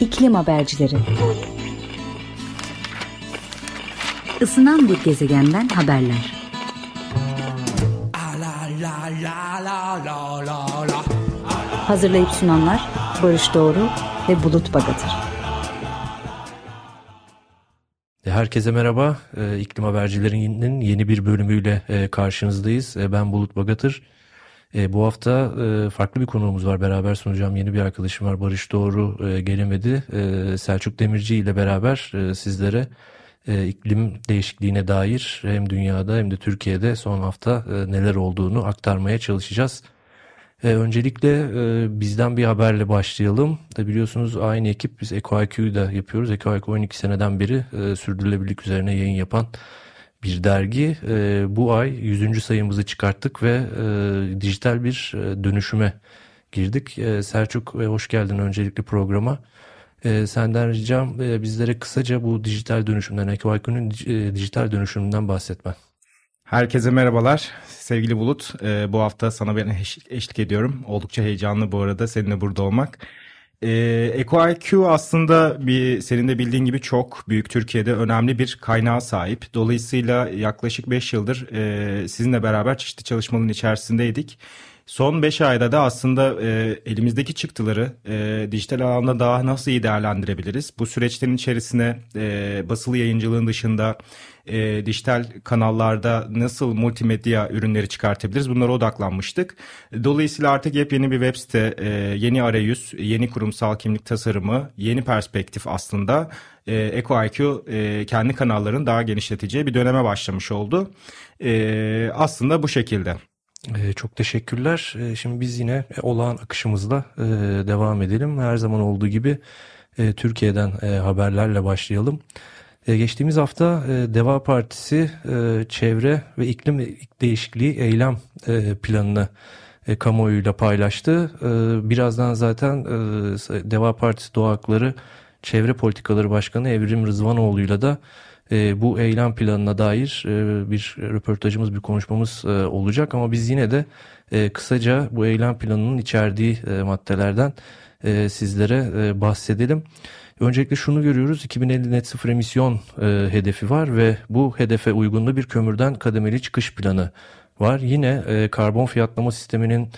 İklim Habercileri Isınan bir gezegenden haberler Hazırlayıp sunanlar Barış Doğru ve Bulut Bagatır Herkese merhaba. Ee, İklim Habercilerinin yeni bir bölümüyle e, karşınızdayız. E, ben Bulut Bagatır. E, bu hafta e, farklı bir konuğumuz var. Beraber sunacağım yeni bir arkadaşım var. Barış Doğru e, gelemedi. E, Selçuk Demirci ile beraber e, sizlere e, iklim değişikliğine dair hem dünyada hem de Türkiye'de son hafta e, neler olduğunu aktarmaya çalışacağız. E, öncelikle e, bizden bir haberle başlayalım. E, biliyorsunuz aynı ekip biz EcoIQ'yu da yapıyoruz. EcoIQ 12 seneden beri e, sürdürülebilirlik üzerine yayın yapan bir dergi. E, bu ay 100. sayımızı çıkarttık ve e, dijital bir e, dönüşüme girdik. E, Selçuk e, hoş geldin öncelikle programa. E, senden ricam e, bizlere kısaca bu dijital dönüşümden, EcoIQ'nun e, dijital dönüşümünden bahsetmen. Herkese merhabalar. Sevgili Bulut, e, bu hafta sana ben eşlik ediyorum. Oldukça heyecanlı bu arada seninle burada olmak. E, EcoIQ aslında bir senin de bildiğin gibi çok büyük Türkiye'de önemli bir kaynağa sahip. Dolayısıyla yaklaşık 5 yıldır e, sizinle beraber çeşitli çalışmaların içerisindeydik. Son 5 ayda da aslında e, elimizdeki çıktıları e, dijital alanda daha nasıl iyi değerlendirebiliriz? Bu süreçlerin içerisine e, basılı yayıncılığın dışında e, dijital kanallarda nasıl multimedya ürünleri çıkartabiliriz? Bunlara odaklanmıştık. Dolayısıyla artık yepyeni bir web site, e, yeni arayüz, yeni kurumsal kimlik tasarımı, yeni perspektif aslında e, EcoIQ e, kendi kanallarını daha genişleteceği bir döneme başlamış oldu. E, aslında bu şekilde. Ee, çok teşekkürler. Ee, şimdi biz yine olağan akışımızla e, devam edelim. Her zaman olduğu gibi e, Türkiye'den e, haberlerle başlayalım. Geçtiğimiz hafta Deva Partisi çevre ve iklim değişikliği eylem planını kamuoyuyla paylaştı. Birazdan zaten Deva Partisi Doğa Hakları Çevre Politikaları Başkanı Evrim Rızvanoğlu'yla da e, bu eylem planına dair e, bir röportajımız, bir konuşmamız e, olacak. Ama biz yine de e, kısaca bu eylem planının içerdiği e, maddelerden e, sizlere e, bahsedelim. Öncelikle şunu görüyoruz 2050 net sıfır emisyon e, hedefi var ve bu hedefe uygunlu bir kömürden kademeli çıkış planı var. Yine e, karbon fiyatlama sisteminin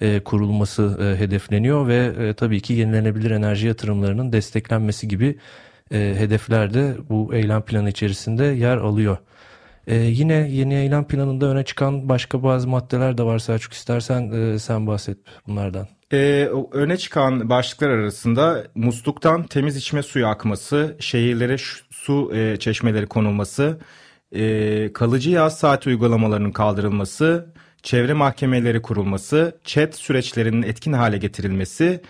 e, kurulması e, hedefleniyor ve e, tabii ki yenilenebilir enerji yatırımlarının desteklenmesi gibi e, hedefler de bu eylem planı içerisinde yer alıyor. E, yine yeni eylem planında öne çıkan başka bazı maddeler de var Selçuk istersen e, sen bahset bunlardan. Ee, öne çıkan başlıklar arasında musluktan temiz içme suyu akması, şehirlere su e, çeşmeleri konulması, e, kalıcı yaz saati uygulamalarının kaldırılması, çevre mahkemeleri kurulması, chat süreçlerinin etkin hale getirilmesi,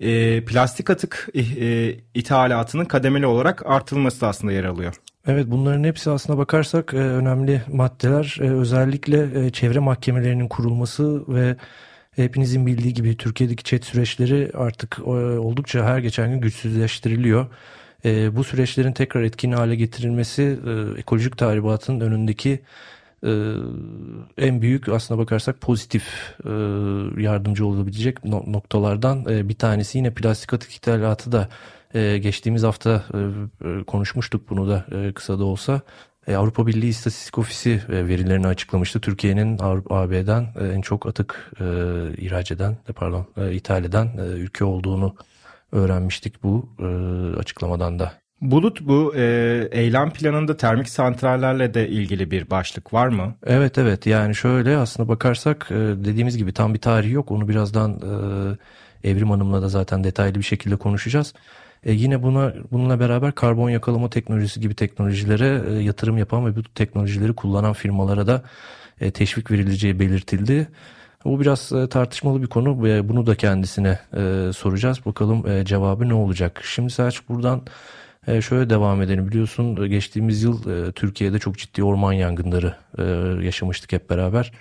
e, plastik atık e, e, ithalatının kademeli olarak artılması aslında yer alıyor. Evet bunların hepsi aslına bakarsak e, önemli maddeler. E, özellikle e, çevre mahkemelerinin kurulması ve hepinizin bildiği gibi Türkiye'deki çet süreçleri artık e, oldukça her geçen gün güçsüzleştiriliyor. E, bu süreçlerin tekrar etkin hale getirilmesi e, ekolojik tahribatın önündeki en büyük aslına bakarsak pozitif yardımcı olabilecek noktalardan bir tanesi yine plastik atık ithalatı da geçtiğimiz hafta konuşmuştuk bunu da kısa da olsa. E, Avrupa Birliği İstatistik Ofisi e, verilerini açıklamıştı. Türkiye'nin AB'den e, en çok atık e, ihraç eden, pardon, e, ithal eden e, ülke olduğunu öğrenmiştik bu e, açıklamadan da. Bulut bu e, eylem planında termik santrallerle de ilgili bir başlık var mı? Evet evet yani şöyle aslında bakarsak e, dediğimiz gibi tam bir tarihi yok. Onu birazdan e, Evrim Hanım'la da zaten detaylı bir şekilde konuşacağız. E, yine buna bununla beraber karbon yakalama teknolojisi gibi teknolojilere e, yatırım yapan ve bu teknolojileri kullanan firmalara da e, teşvik verileceği belirtildi. Bu biraz e, tartışmalı bir konu bunu da kendisine e, soracağız. Bakalım e, cevabı ne olacak. Şimdi Selçuk buradan şöyle devam edelim. Biliyorsun geçtiğimiz yıl Türkiye'de çok ciddi orman yangınları yaşamıştık hep beraber.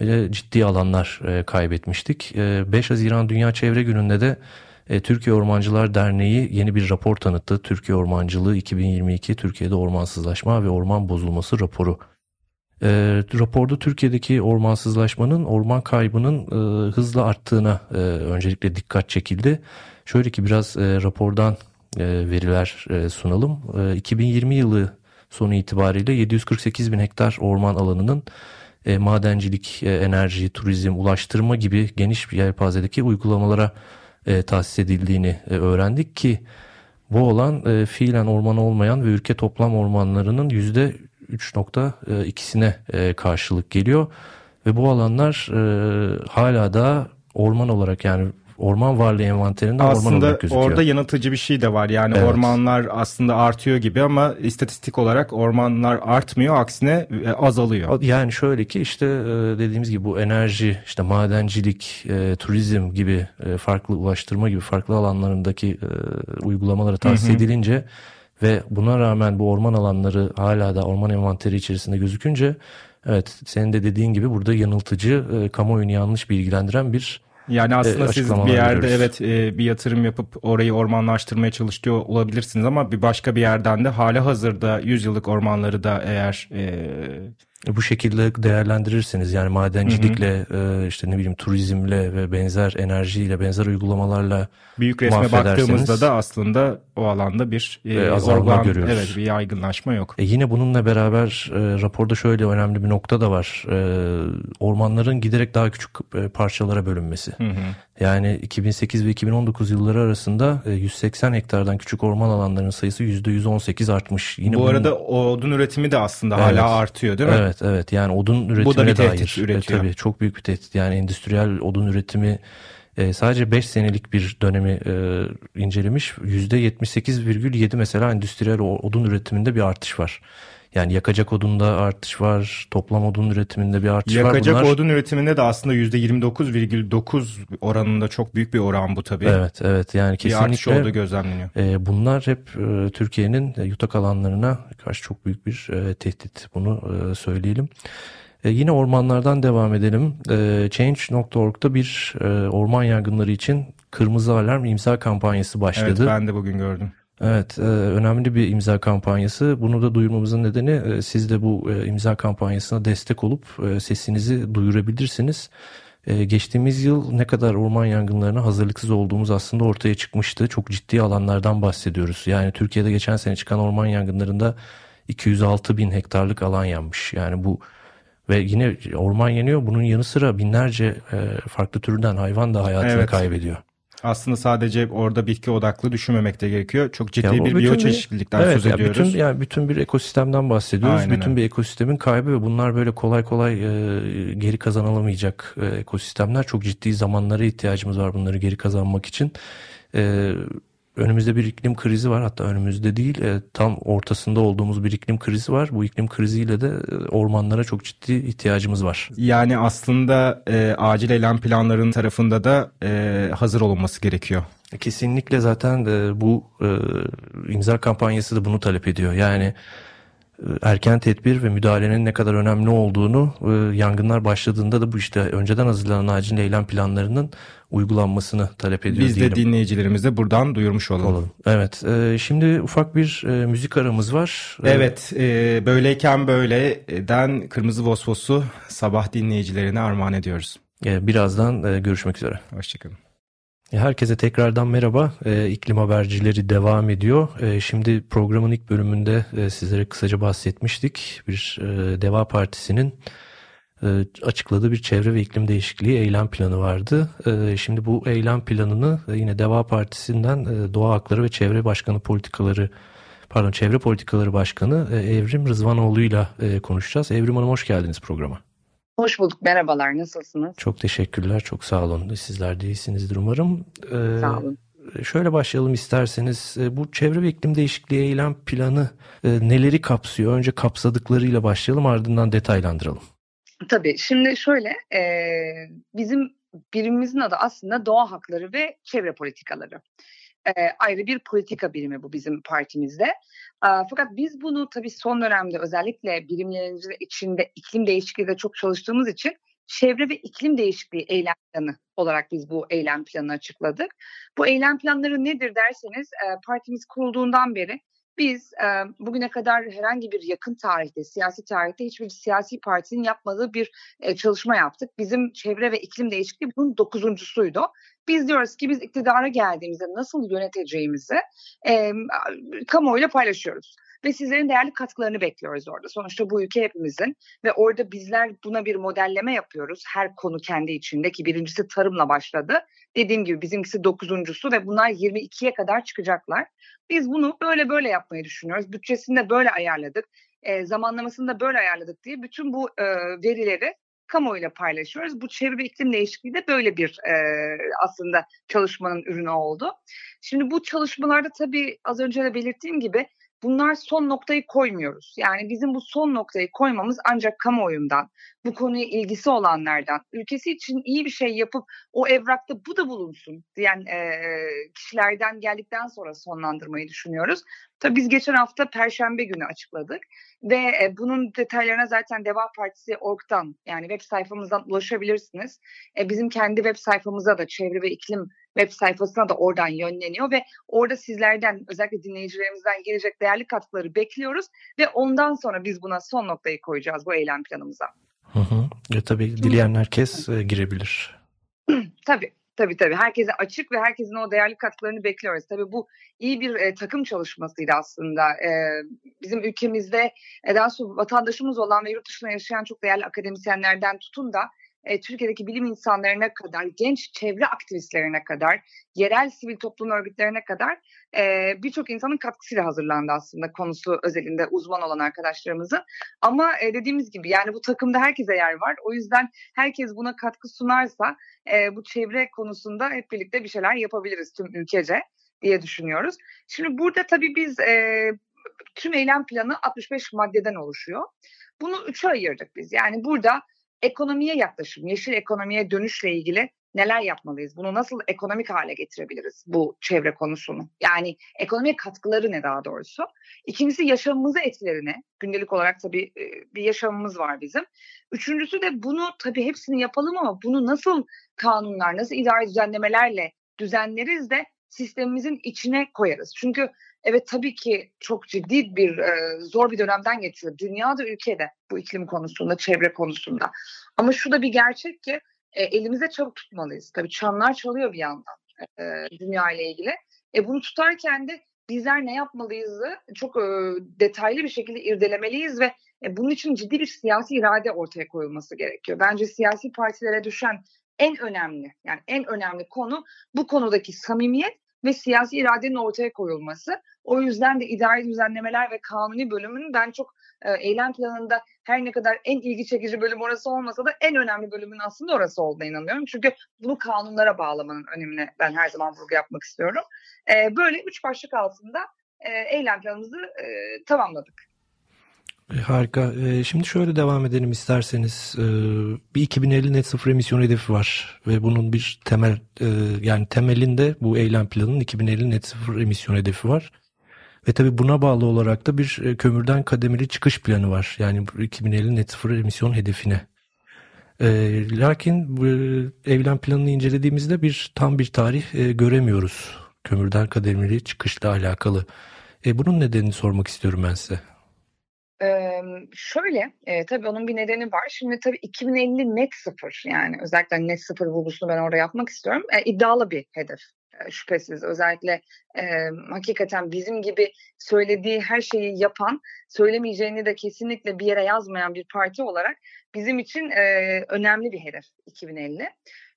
Ve ciddi alanlar e, kaybetmiştik. E, 5 Haziran Dünya Çevre Günü'nde de e, Türkiye Ormancılar Derneği yeni bir rapor tanıttı. Türkiye Ormancılığı 2022 Türkiye'de ormansızlaşma ve orman bozulması raporu. E, raporda Türkiye'deki ormansızlaşmanın orman kaybının e, hızla arttığına e, öncelikle dikkat çekildi. Şöyle ki biraz e, rapordan veriler sunalım. 2020 yılı sonu itibariyle 748 bin hektar orman alanının madencilik, enerji, turizm, ulaştırma gibi geniş bir yelpazedeki uygulamalara tahsis edildiğini öğrendik ki bu olan fiilen orman olmayan ve ülke toplam ormanlarının yüzde 3.2'sine karşılık geliyor. Ve bu alanlar hala da orman olarak yani orman varlığı envanterinde aslında orman olarak gözüküyor. orada yanıltıcı bir şey de var. Yani evet. ormanlar aslında artıyor gibi ama istatistik olarak ormanlar artmıyor aksine e, azalıyor. Yani şöyle ki işte e, dediğimiz gibi bu enerji, işte madencilik, e, turizm gibi farklı ulaştırma gibi farklı alanlarındaki uygulamalara tahsis edilince ve buna rağmen bu orman alanları hala da orman envanteri içerisinde gözükünce evet senin de dediğin gibi burada yanıltıcı, kamuoyunu yanlış bilgilendiren bir yani aslında e, siz bir yerde görüyoruz. evet e, bir yatırım yapıp orayı ormanlaştırmaya çalışıyor olabilirsiniz ama bir başka bir yerden de hali hazırda 100 yıllık ormanları da eğer e, bu şekilde değerlendirirseniz yani madencilikle hı hı. işte ne bileyim turizmle ve benzer enerjiyle benzer uygulamalarla büyük resme baktığımızda da aslında o alanda bir e, azalma organ, görüyoruz. Evet bir yaygınlaşma yok. E yine bununla beraber e, raporda şöyle önemli bir nokta da var. E, ormanların giderek daha küçük e, parçalara bölünmesi. Hı hı. Yani 2008 ve 2019 yılları arasında 180 e, hektardan küçük orman alanlarının sayısı %118 artmış. Yine Bu bunun... arada odun üretimi de aslında evet. hala artıyor değil mi? Evet evet yani odun üretimine Bu da bir tehdit dair. üretiyor. E, tabii çok büyük bir tehdit. Yani endüstriyel odun üretimi e, sadece 5 senelik bir dönemi e, incelemiş. %78,7 mesela endüstriyel odun üretiminde bir artış var. Yani yakacak odunda artış var, toplam odun üretiminde bir artış yakacak var. Yakacak odun üretiminde de aslında %29,9 oranında çok büyük bir oran bu tabii. Evet, evet. Yani kesinlikle. Bir artış olduğu gözlemleniyor. E, bunlar hep e, Türkiye'nin yutak alanlarına karşı çok büyük bir e, tehdit. Bunu e, söyleyelim. E, yine ormanlardan devam edelim. E, Change.org'da bir e, orman yangınları için kırmızı alarm imza kampanyası başladı. Evet ben de bugün gördüm. Evet, e, önemli bir imza kampanyası. Bunu da duyurmamızın nedeni e, siz de bu e, imza kampanyasına destek olup sesinizi duyurabilirsiniz. Geçtiğimiz yıl ne kadar orman yangınlarına hazırlıksız olduğumuz aslında ortaya çıkmıştı. Çok ciddi alanlardan bahsediyoruz. Yani Türkiye'de geçen sene çıkan orman yangınlarında 206 bin hektarlık alan yanmış. Yani bu ve yine orman yanıyor. Bunun yanı sıra binlerce farklı türden hayvan da hayatını evet. kaybediyor. Aslında sadece orada bitki odaklı düşünmemek de gerekiyor. Çok ciddi ya bir biyoçeşitlilikten evet, söz ya ediyoruz. Bütün, yani bütün bir ekosistemden bahsediyoruz. Aynen. Bütün bir ekosistemin kaybı ve bunlar böyle kolay kolay e, geri kazanılamayacak e, ekosistemler. Çok ciddi zamanlara ihtiyacımız var bunları geri kazanmak için. E, önümüzde bir iklim krizi var hatta önümüzde değil e, tam ortasında olduğumuz bir iklim krizi var. Bu iklim kriziyle de e, ormanlara çok ciddi ihtiyacımız var. Yani aslında e, acil eylem planlarının tarafında da e, hazır olunması gerekiyor. Kesinlikle zaten e, bu e, imza kampanyası da bunu talep ediyor. Yani erken tedbir ve müdahalenin ne kadar önemli olduğunu e, yangınlar başladığında da bu işte önceden hazırlanan acil eylem planlarının uygulanmasını talep ediyor Biz diyelim. de dinleyicilerimize buradan duyurmuş olalım. olalım. Evet e, şimdi ufak bir e, müzik aramız var. Evet böyleyken böyleden Kırmızı Vosvos'u sabah dinleyicilerine armağan ediyoruz. birazdan görüşmek üzere. Hoşçakalın. Herkese tekrardan merhaba. E, iklim habercileri devam ediyor. E, şimdi programın ilk bölümünde e, sizlere kısaca bahsetmiştik. Bir e, Deva Partisi'nin e, açıkladığı bir çevre ve iklim değişikliği eylem planı vardı. E, şimdi bu eylem planını e, yine Deva Partisi'nden e, Doğa Hakları ve Çevre Başkanı Politikaları pardon Çevre Politikaları Başkanı e, Evrim Rızvanoğlu ile konuşacağız. Evrim Hanım hoş geldiniz programa. Hoş bulduk. Merhabalar. Nasılsınız? Çok teşekkürler. Çok sağ olun. Sizler de iyisinizdir umarım. Ee, sağ olun. Şöyle başlayalım isterseniz. Ee, bu çevre ve iklim değişikliği eylem planı e, neleri kapsıyor? Önce kapsadıklarıyla başlayalım ardından detaylandıralım. Tabii. Şimdi şöyle e, bizim birimimizin adı aslında doğa hakları ve çevre politikaları e, ayrı bir politika birimi bu bizim partimizde. Fakat biz bunu tabii son dönemde özellikle birimlerimizin içinde iklim değişikliği de çok çalıştığımız için çevre ve iklim değişikliği eylem planı olarak biz bu eylem planını açıkladık. Bu eylem planları nedir derseniz e, partimiz kurulduğundan beri biz e, bugüne kadar herhangi bir yakın tarihte, siyasi tarihte hiçbir siyasi partinin yapmadığı bir çalışma yaptık. Bizim çevre ve iklim değişikliği bunun dokuzuncusuydu. Biz diyoruz ki biz iktidara geldiğimizde nasıl yöneteceğimizi e, kamuoyuyla paylaşıyoruz ve sizlerin değerli katkılarını bekliyoruz orada. Sonuçta bu ülke hepimizin ve orada bizler buna bir modelleme yapıyoruz. Her konu kendi içinde ki birincisi tarımla başladı. Dediğim gibi bizimkisi dokuzuncusu ve bunlar 22'ye kadar çıkacaklar. Biz bunu böyle böyle yapmayı düşünüyoruz. Bütçesini de böyle ayarladık. E, zamanlamasını da böyle ayarladık diye bütün bu e, verileri kamuoyuyla paylaşıyoruz. Bu çevre ve iklim değişikliği de böyle bir e, aslında çalışmanın ürünü oldu. Şimdi bu çalışmalarda tabii az önce de belirttiğim gibi bunlar son noktayı koymuyoruz. Yani bizim bu son noktayı koymamız ancak kamuoyundan, bu konuya ilgisi olanlardan, ülkesi için iyi bir şey yapıp o evrakta bu da bulunsun diyen e, kişilerden geldikten sonra sonlandırmayı düşünüyoruz. Tabii biz geçen hafta Perşembe günü açıkladık ve e, bunun detaylarına zaten Deva Partisi org'dan yani web sayfamızdan ulaşabilirsiniz. E, bizim kendi web sayfamıza da çevre ve iklim web sayfasına da oradan yönleniyor ve orada sizlerden özellikle dinleyicilerimizden gelecek değerli katkıları bekliyoruz ve ondan sonra biz buna son noktayı koyacağız bu eylem planımıza. Hı hı. E, tabii dileyen herkes e, girebilir. tabii. Tabii tabii. Herkese açık ve herkesin o değerli katkılarını bekliyoruz. Tabii bu iyi bir e, takım çalışmasıydı aslında. E, bizim ülkemizde e, daha sonra vatandaşımız olan ve yurt dışında yaşayan çok değerli akademisyenlerden tutun da e, Türkiye'deki bilim insanlarına kadar, genç çevre aktivistlerine kadar, yerel sivil toplum örgütlerine kadar e, birçok insanın katkısıyla hazırlandı aslında konusu özelinde uzman olan arkadaşlarımızın. Ama e, dediğimiz gibi yani bu takımda herkese yer var. O yüzden herkes buna katkı sunarsa e, bu çevre konusunda hep birlikte bir şeyler yapabiliriz tüm ülkece diye düşünüyoruz. Şimdi burada tabii biz e, tüm eylem planı 65 maddeden oluşuyor. Bunu üçe ayırdık biz. Yani burada ekonomiye yaklaşım, yeşil ekonomiye dönüşle ilgili neler yapmalıyız? Bunu nasıl ekonomik hale getirebiliriz bu çevre konusunu? Yani ekonomiye katkıları ne daha doğrusu? İkincisi yaşamımızı etkileri Gündelik olarak tabii bir yaşamımız var bizim. Üçüncüsü de bunu tabii hepsini yapalım ama bunu nasıl kanunlar, nasıl idari düzenlemelerle düzenleriz de sistemimizin içine koyarız. Çünkü evet tabii ki çok ciddi bir e, zor bir dönemden geçiyor. Dünyada ülkede bu iklim konusunda, çevre konusunda. Ama şu da bir gerçek ki e, elimize çabuk tutmalıyız. Tabii çanlar çalıyor bir yandan e, dünya ile ilgili. E, bunu tutarken de bizler ne yapmalıyızı çok e, detaylı bir şekilde irdelemeliyiz ve e, bunun için ciddi bir siyasi irade ortaya koyulması gerekiyor. Bence siyasi partilere düşen en önemli yani en önemli konu bu konudaki samimiyet ve siyasi iradenin ortaya koyulması. O yüzden de idari düzenlemeler ve kanuni bölümün ben çok e, eylem planında her ne kadar en ilgi çekici bölüm orası olmasa da en önemli bölümün aslında orası olduğuna inanıyorum. Çünkü bunu kanunlara bağlamanın önemine ben her zaman vurgu yapmak istiyorum. E, böyle üç başlık altında e, eylem planımızı e, tamamladık. E, harika. E, şimdi şöyle devam edelim isterseniz. E, bir 2050 net sıfır emisyon hedefi var ve bunun bir temel yani temelinde bu eylem planının 2050 net sıfır emisyon hedefi var. Ve tabii buna bağlı olarak da bir kömürden kademeli çıkış planı var. Yani 2050 net sıfır emisyon hedefine. lakin eylem planını incelediğimizde bir tam bir tarih göremiyoruz. Kömürden kademeli çıkışla alakalı. bunun nedenini sormak istiyorum ben size. Ee, şöyle, e, tabii onun bir nedeni var. Şimdi tabii 2050 net sıfır yani özellikle net sıfır vurgusunu ben orada yapmak istiyorum. E, iddialı bir hedef e, şüphesiz. Özellikle e, hakikaten bizim gibi söylediği her şeyi yapan, söylemeyeceğini de kesinlikle bir yere yazmayan bir parti olarak bizim için e, önemli bir hedef 2050.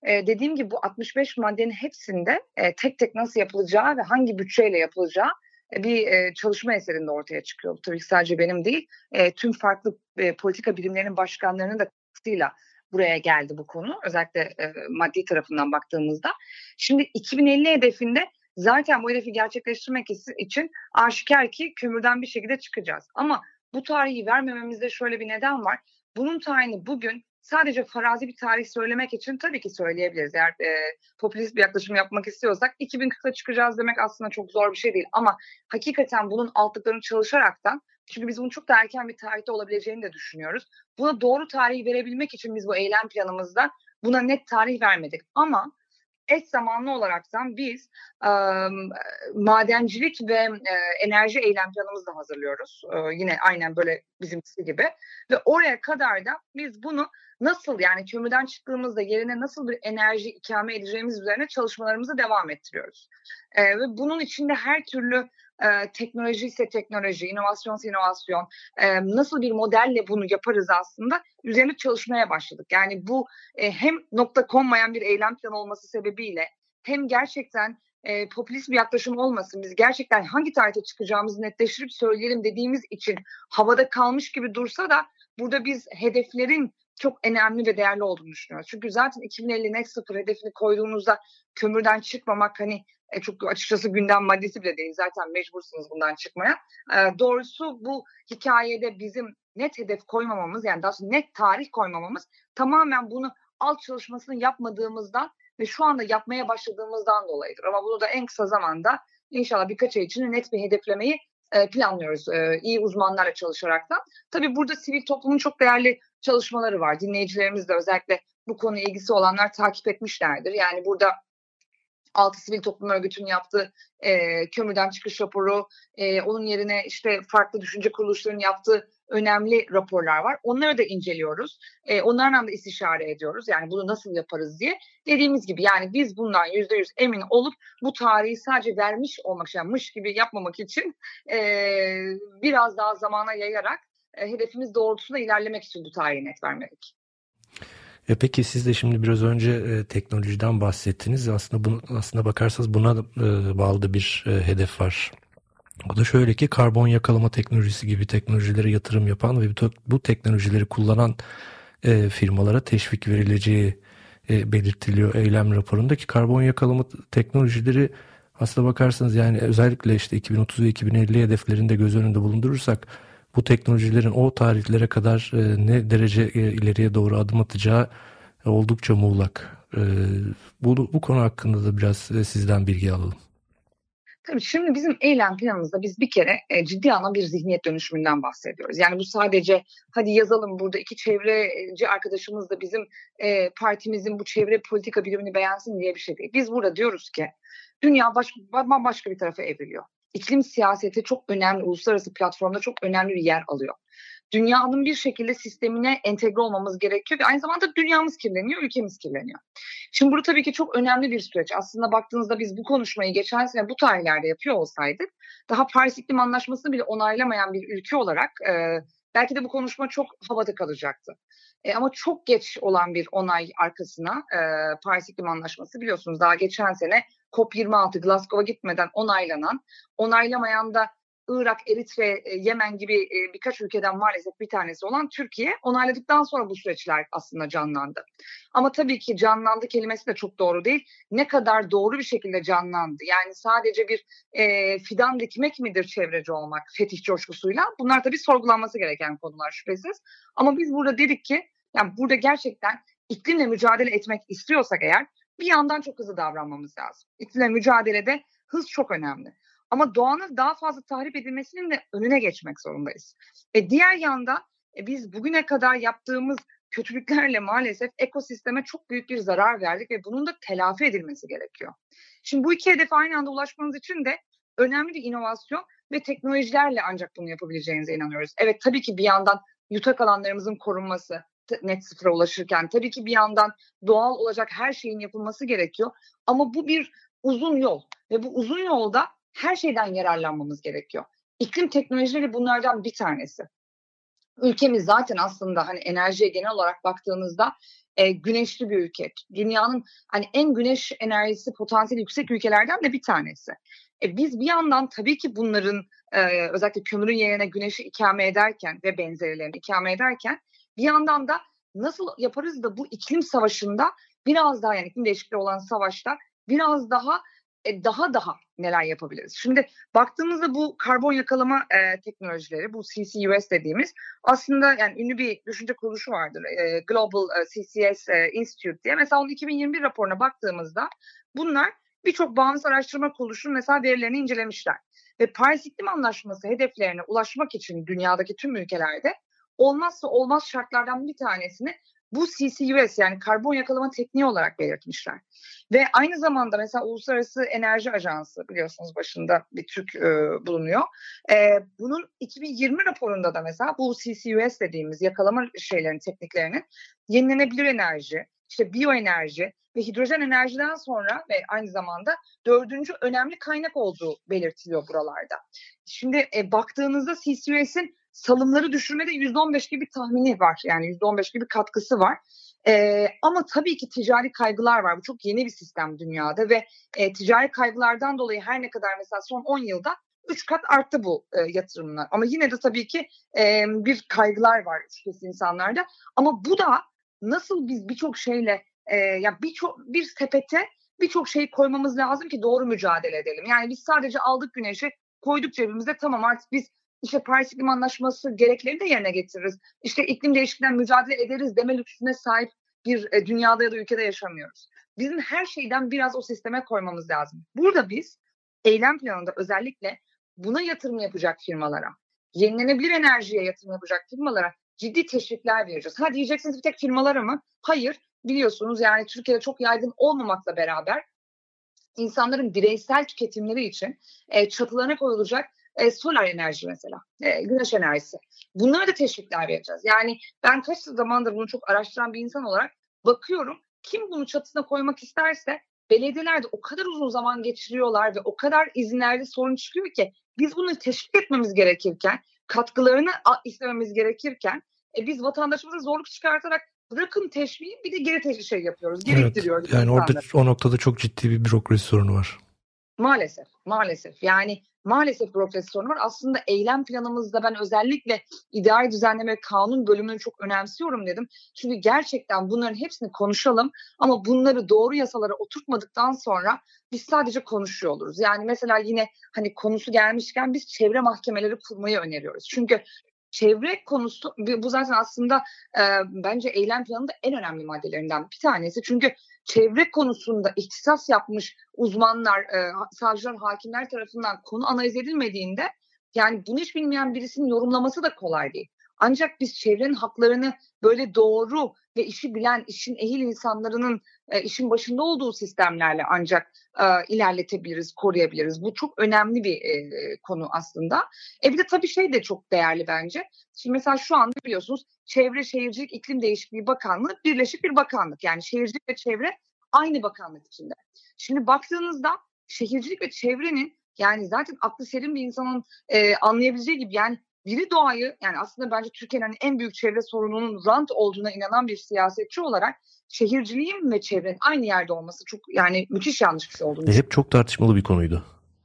E, dediğim gibi bu 65 maddenin hepsinde e, tek tek nasıl yapılacağı ve hangi bütçeyle yapılacağı bir e, çalışma eserinde ortaya çıkıyor. Tabii ki sadece benim değil, e, tüm farklı e, politika birimlerinin başkanlarının da katkısıyla buraya geldi bu konu. Özellikle maddi tarafından baktığımızda. Şimdi 2050 hedefinde zaten bu hedefi gerçekleştirmek için aşikar ki kömürden bir şekilde çıkacağız. Ama bu tarihi vermememizde şöyle bir neden var. Bunun tayini bugün sadece farazi bir tarih söylemek için tabii ki söyleyebiliriz. Eğer e, popülist bir yaklaşım yapmak istiyorsak 2040'da çıkacağız demek aslında çok zor bir şey değil. Ama hakikaten bunun altlıklarını çalışaraktan çünkü biz bunun çok da erken bir tarihte olabileceğini de düşünüyoruz. Buna doğru tarihi verebilmek için biz bu eylem planımızda buna net tarih vermedik. Ama eş zamanlı olaraktan biz e, madencilik ve e, enerji eylem planımızı da hazırlıyoruz. E, yine aynen böyle bizimkisi gibi. Ve oraya kadar da biz bunu nasıl yani kömürden çıktığımızda yerine nasıl bir enerji ikame edeceğimiz üzerine çalışmalarımızı devam ettiriyoruz. E, ve bunun içinde her türlü e, teknoloji ise teknoloji, inovasyon ise inovasyon, e, nasıl bir modelle bunu yaparız aslında üzerine çalışmaya başladık. Yani bu e, hem nokta konmayan bir eylem planı olması sebebiyle hem gerçekten e, popülist bir yaklaşım olmasın. Biz gerçekten hangi tarihte çıkacağımızı netleştirip söyleyelim dediğimiz için havada kalmış gibi dursa da burada biz hedeflerin çok önemli ve değerli olduğunu düşünüyoruz. Çünkü zaten 2050 net sıfır hedefini koyduğunuzda kömürden çıkmamak hani e, çok açıkçası gündem maddesi bile değil. Zaten mecbursunuz bundan çıkmaya. E, doğrusu bu hikayede bizim net hedef koymamamız yani daha net tarih koymamamız tamamen bunu alt çalışmasını yapmadığımızdan ve şu anda yapmaya başladığımızdan dolayıdır. Ama bunu da en kısa zamanda inşallah birkaç ay içinde net bir hedeflemeyi e, planlıyoruz e, iyi uzmanlarla çalışarak da. Tabii burada sivil toplumun çok değerli çalışmaları var. Dinleyicilerimiz de özellikle bu konuya ilgisi olanlar takip etmişlerdir. Yani burada altı sivil toplum örgütünün yaptığı e, kömürden çıkış raporu, e, onun yerine işte farklı düşünce kuruluşlarının yaptığı önemli raporlar var. Onları da inceliyoruz. E, onlarla da istişare ediyoruz. Yani bunu nasıl yaparız diye. Dediğimiz gibi yani biz bundan yüzde yüz emin olup bu tarihi sadece vermiş olmak, yani mış gibi yapmamak için e, biraz daha zamana yayarak e, hedefimiz doğrultusunda ilerlemek için bu tarihi net vermedik. E peki siz de şimdi biraz önce e, teknolojiden bahsettiniz. Aslında bunu aslında bakarsanız buna e, bağlı bir e, hedef var. O da şöyle ki karbon yakalama teknolojisi gibi teknolojilere yatırım yapan ve bu teknolojileri kullanan e, firmalara teşvik verileceği e, belirtiliyor eylem raporundaki karbon yakalama teknolojileri aslında bakarsanız yani özellikle işte 2030 ve 2050 hedeflerinde göz önünde bulundurursak bu teknolojilerin o tarihlere kadar e, ne derece e, ileriye doğru adım atacağı e, oldukça muğlak. E, bu, bu konu hakkında da biraz e, sizden bilgi alalım. Tabii şimdi bizim eylem planımızda biz bir kere e, ciddi anlamda bir zihniyet dönüşümünden bahsediyoruz. Yani bu sadece hadi yazalım burada iki çevreci arkadaşımız da bizim e, partimizin bu çevre politika birimini beğensin diye bir şey değil. Biz burada diyoruz ki dünya baş, bambaşka bir tarafa evriliyor iklim siyaseti çok önemli, uluslararası platformda çok önemli bir yer alıyor. Dünyanın bir şekilde sistemine entegre olmamız gerekiyor ve aynı zamanda dünyamız kirleniyor, ülkemiz kirleniyor. Şimdi burada tabii ki çok önemli bir süreç. Aslında baktığınızda biz bu konuşmayı geçen sene bu tarihlerde yapıyor olsaydık daha Paris İklim Anlaşması'nı bile onaylamayan bir ülke olarak e, belki de bu konuşma çok havada kalacaktı. E, ama çok geç olan bir onay arkasına e, Paris İklim Anlaşması biliyorsunuz daha geçen sene COP26 Glasgow'a gitmeden onaylanan, onaylamayan da Irak, Eritre, e, Yemen gibi e, birkaç ülkeden maalesef bir tanesi olan Türkiye onayladıktan sonra bu süreçler aslında canlandı. Ama tabii ki canlandı kelimesi de çok doğru değil. Ne kadar doğru bir şekilde canlandı? Yani sadece bir e, fidan dikmek midir çevreci olmak fetih coşkusuyla? Bunlar tabii sorgulanması gereken konular şüphesiz. Ama biz burada dedik ki yani burada gerçekten iklimle mücadele etmek istiyorsak eğer bir yandan çok hızlı davranmamız lazım. İklimle mücadelede hız çok önemli. Ama doğanın daha fazla tahrip edilmesinin de önüne geçmek zorundayız. E diğer yanda e, biz bugüne kadar yaptığımız kötülüklerle maalesef ekosisteme çok büyük bir zarar verdik ve bunun da telafi edilmesi gerekiyor. Şimdi bu iki hedefe aynı anda ulaşmanız için de önemli bir inovasyon ve teknolojilerle ancak bunu yapabileceğinize inanıyoruz. Evet tabii ki bir yandan yutak alanlarımızın korunması, net sıfıra ulaşırken tabii ki bir yandan doğal olacak her şeyin yapılması gerekiyor. Ama bu bir uzun yol ve bu uzun yolda her şeyden yararlanmamız gerekiyor. İklim teknolojileri bunlardan bir tanesi. Ülkemiz zaten aslında hani enerjiye genel olarak baktığınızda e, güneşli bir ülke. Dünyanın hani en güneş enerjisi potansiyeli yüksek ülkelerden de bir tanesi. E, biz bir yandan tabii ki bunların e, özellikle kömürün yerine güneşi ikame ederken ve benzerlerini ikame ederken bir yandan da nasıl yaparız da bu iklim savaşında biraz daha yani iklim değişikliği olan savaşta biraz daha e, daha daha neler yapabiliriz? Şimdi baktığımızda bu karbon yakalama e, teknolojileri, bu CCUS dediğimiz aslında yani ünlü bir düşünce kuruluşu vardır. E, Global e, CCS e, Institute diye. Mesela onun 2021 raporuna baktığımızda bunlar birçok bağımsız araştırma kuruluşunun mesela verilerini incelemişler. Ve Paris İklim Anlaşması hedeflerine ulaşmak için dünyadaki tüm ülkelerde olmazsa olmaz şartlardan bir tanesini bu CCUS yani karbon yakalama tekniği olarak belirtmişler. Ve aynı zamanda mesela Uluslararası Enerji Ajansı biliyorsunuz başında bir Türk e, bulunuyor. E, bunun 2020 raporunda da mesela bu CCUS dediğimiz yakalama şeylerin tekniklerinin yenilenebilir enerji, işte biyoenerji ve hidrojen enerjiden sonra ve aynı zamanda dördüncü önemli kaynak olduğu belirtiliyor buralarda. Şimdi e, baktığınızda CCUS'in salımları düşürmede %15 gibi tahmini var. Yani %15 gibi katkısı var. E, ama tabii ki ticari kaygılar var. Bu çok yeni bir sistem dünyada ve e, ticari kaygılardan dolayı her ne kadar mesela son 10 yılda 3 kat arttı bu e, yatırımlar. Ama yine de tabii ki e, bir kaygılar var şüphesiz insanlarda. Ama bu da nasıl biz birçok şeyle e, ya birçok bir sepete birçok şeyi koymamız lazım ki doğru mücadele edelim. Yani biz sadece aldık güneşi koyduk cebimize tamam artık biz işte Paris İklim Anlaşması gereklerini de yerine getiririz. İşte iklim değişikliğinden mücadele ederiz deme lüksüne sahip bir e, dünyada ya da ülkede yaşamıyoruz. Bizim her şeyden biraz o sisteme koymamız lazım. Burada biz eylem planında özellikle buna yatırım yapacak firmalara, yenilenebilir enerjiye yatırım yapacak firmalara ciddi teşvikler vereceğiz. Ha diyeceksiniz bir tek firmalara mı? Hayır. Biliyorsunuz yani Türkiye'de çok yaygın olmamakla beraber insanların bireysel tüketimleri için e, çatılarına koyulacak e, solar enerji mesela, e, güneş enerjisi. Bunlara da teşvikler vereceğiz. Yani ben kaç zamandır bunu çok araştıran bir insan olarak bakıyorum kim bunu çatısına koymak isterse belediyelerde o kadar uzun zaman geçiriyorlar ve o kadar izinlerde sorun çıkıyor ki biz bunu teşvik etmemiz gerekirken, katkılarını istememiz gerekirken e, biz vatandaşımıza zorluk çıkartarak bırakın teşviği bir de geri teşvik şey yapıyoruz. Gerektiriyoruz. Evet, yani orada o noktada çok ciddi bir bürokrasi sorunu var. Maalesef, maalesef. Yani maalesef bürokrasi sorunu var. Aslında eylem planımızda ben özellikle idari düzenleme kanun bölümünü çok önemsiyorum dedim. Çünkü gerçekten bunların hepsini konuşalım ama bunları doğru yasalara oturtmadıktan sonra biz sadece konuşuyor oluruz. Yani mesela yine hani konusu gelmişken biz çevre mahkemeleri kurmayı öneriyoruz. Çünkü çevre konusu bu zaten aslında e, bence eylem planında en önemli maddelerinden bir tanesi. Çünkü çevre konusunda ihtisas yapmış uzmanlar, e, savcılar, hakimler tarafından konu analiz edilmediğinde yani bunu hiç bilmeyen birisinin yorumlaması da kolay değil. Ancak biz çevrenin haklarını böyle doğru ve işi bilen, işin ehil insanların e, işin başında olduğu sistemlerle ancak e, ilerletebiliriz, koruyabiliriz. Bu çok önemli bir e, konu aslında. E bir de tabii şey de çok değerli bence. Şimdi mesela şu anda biliyorsunuz Çevre Şehircilik İklim Değişikliği Bakanlığı birleşik bir bakanlık. Yani şehircilik ve çevre aynı bakanlık içinde. Şimdi baktığınızda şehircilik ve çevrenin yani zaten aklı serin bir insanın e, anlayabileceği gibi yani biri doğayı yani aslında bence Türkiye'nin en büyük çevre sorununun rant olduğuna inanan bir siyasetçi olarak şehirciliğin ve çevrenin aynı yerde olması çok yani müthiş yanlış bir şey olduğunu e, Hep çok tartışmalı bir konuydu.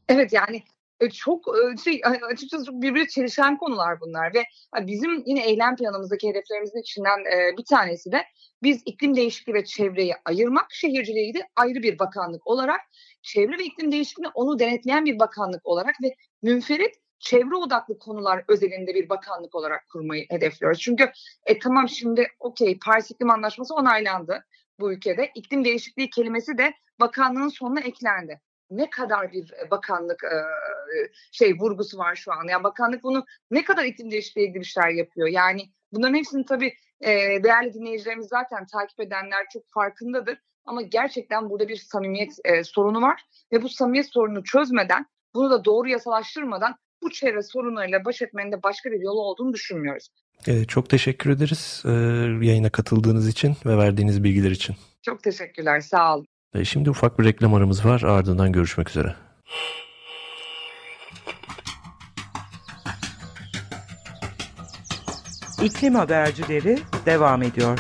Evet yani e, çok e, şey açıkçası çok birbirine çelişen konular bunlar ve bizim yine eylem planımızdaki hedeflerimizin içinden bir tanesi de biz iklim değişikliği ve çevreyi ayırmak, şehirciliği de ayrı bir bakanlık olarak, çevre ve iklim değişikliğini onu denetleyen bir bakanlık olarak ve münferit çevre odaklı konular özelinde bir bakanlık olarak kurmayı hedefliyoruz. Çünkü e, tamam şimdi okey Paris İklim Anlaşması onaylandı bu ülkede. İklim değişikliği kelimesi de bakanlığın sonuna eklendi. Ne kadar bir bakanlık e, şey vurgusu var şu an. Ya bakanlık bunu ne kadar iklim değişikliği ilgili işler yapıyor. Yani bunların hepsini tabii e, değerli dinleyicilerimiz zaten takip edenler çok farkındadır. Ama gerçekten burada bir samimiyet e, sorunu var ve bu samimiyet sorununu çözmeden, bunu da doğru yasalaştırmadan bu çevre sorunlarıyla baş etmenin de başka bir yolu olduğunu düşünmüyoruz. Ee, çok teşekkür ederiz e, yayına katıldığınız için ve verdiğiniz bilgiler için. Çok teşekkürler, sağ olun. E, şimdi ufak bir reklam aramız var, ardından görüşmek üzere. İklim habercileri devam ediyor.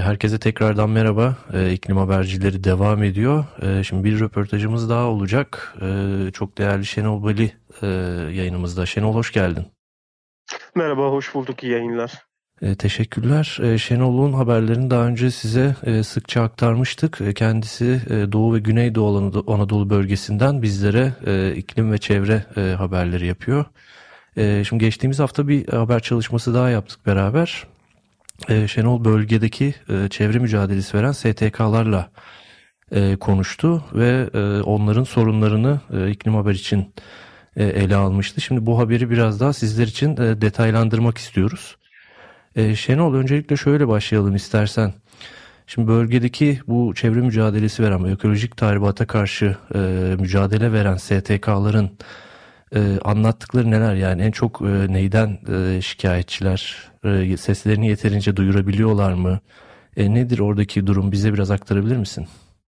Herkese tekrardan merhaba. E, iklim habercileri devam ediyor. E, şimdi bir röportajımız daha olacak. E, çok değerli Şenol Bali e, yayınımızda. Şenol hoş geldin. Merhaba, hoş bulduk. İyi yayınlar. E, teşekkürler. E, Şenol'un haberlerini daha önce size e, sıkça aktarmıştık. E, kendisi e, Doğu ve Güneydoğu Anadolu bölgesinden bizlere e, iklim ve çevre e, haberleri yapıyor. E, şimdi geçtiğimiz hafta bir haber çalışması daha yaptık beraber e, Şenol bölgedeki e, çevre mücadelesi veren STK'larla e, konuştu ve e, onların sorunlarını iklim haber için ele almıştı. Şimdi bu haberi biraz daha sizler için detaylandırmak istiyoruz. Şenol öncelikle şöyle başlayalım istersen. Şimdi bölgedeki bu çevre mücadelesi veren, ekolojik tahribata karşı mücadele veren STK'ların e, anlattıkları neler? Yani en çok e, neyden e, şikayetçiler? E, seslerini yeterince duyurabiliyorlar mı? E, nedir oradaki durum? Bize biraz aktarabilir misin?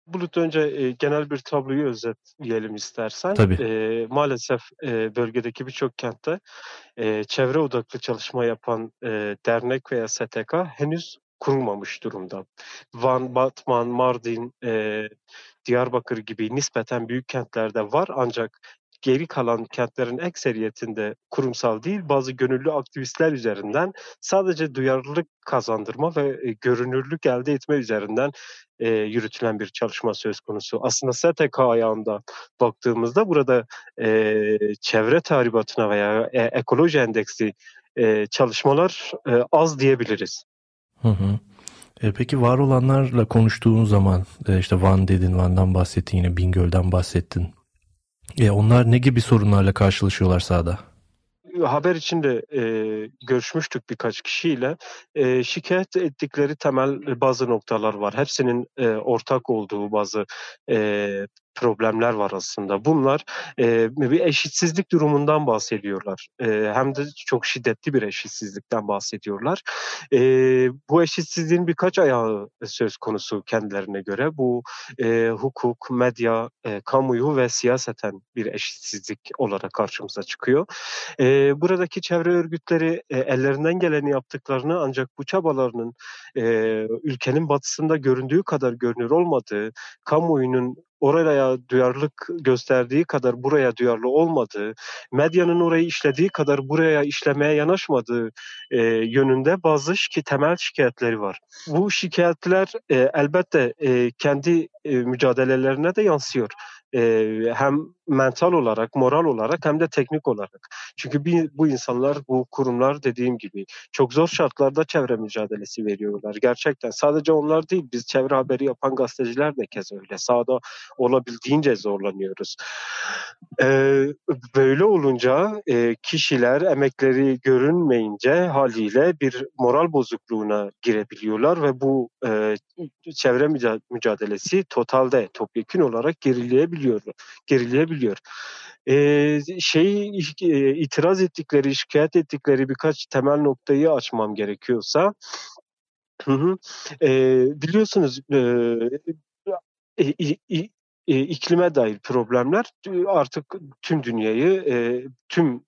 Bulut önce e, genel bir tabloyu özetleyelim istersen. Tabii. E, maalesef e, bölgedeki birçok kentte e, çevre odaklı çalışma yapan e, dernek veya STK henüz kurulmamış durumda. Van, Batman, Mardin, e, Diyarbakır gibi nispeten büyük kentlerde var ancak geri kalan kentlerin ekseriyetinde kurumsal değil bazı gönüllü aktivistler üzerinden sadece duyarlılık kazandırma ve e, görünürlük elde etme üzerinden e, yürütülen bir çalışma söz konusu. Aslında STK ayağında baktığımızda burada e, çevre tahribatına veya e, ekoloji endeksi e, çalışmalar e, az diyebiliriz. Hı hı. E, peki var olanlarla konuştuğun zaman e, işte Van dedin, Van'dan bahsettin yine Bingöl'den bahsettin. E, onlar ne gibi sorunlarla karşılaşıyorlar sahada? haber içinde e, görüşmüştük birkaç kişiyle. E, şikayet ettikleri temel bazı noktalar var. Hepsinin e, ortak olduğu bazı e, problemler var aslında. Bunlar e, bir eşitsizlik durumundan bahsediyorlar. E, hem de çok şiddetli bir eşitsizlikten bahsediyorlar. E, bu eşitsizliğin birkaç ayağı söz konusu kendilerine göre. Bu e, hukuk, medya, e, kamuyu ve siyaseten bir eşitsizlik olarak karşımıza çıkıyor. E, buradaki çevre örgütleri e, ellerinden geleni yaptıklarını ancak bu çabalarının e, ülkenin batısında göründüğü kadar görünür olmadığı, kamuoyunun oraya duyarlılık gösterdiği kadar buraya duyarlı olmadığı, medyanın orayı işlediği kadar buraya işlemeye yanaşmadığı e, yönünde bazı şiki, temel şikayetleri var. Bu şikayetler e, elbette e, kendi e, mücadelelerine de yansıyor e, hem mental olarak, moral olarak hem de teknik olarak. Çünkü bir, bu insanlar, bu kurumlar dediğim gibi çok zor şartlarda çevre mücadelesi veriyorlar. Gerçekten sadece onlar değil, biz çevre haberi yapan gazeteciler de kez öyle. Sahada olabildiğince zorlanıyoruz. E, böyle olunca e, kişiler emekleri görünmeyince haliyle bir moral bozukluğuna girebiliyorlar ve bu e, çevre mücadelesi totalde topyekun olarak gerileyebiliyor. Gerileyebiliyor. Ee, şey e, itiraz ettikleri, şikayet ettikleri birkaç temel noktayı açmam gerekiyorsa Hı biliyorsunuz e, e, e, iklime dair problemler artık tüm dünyayı, tüm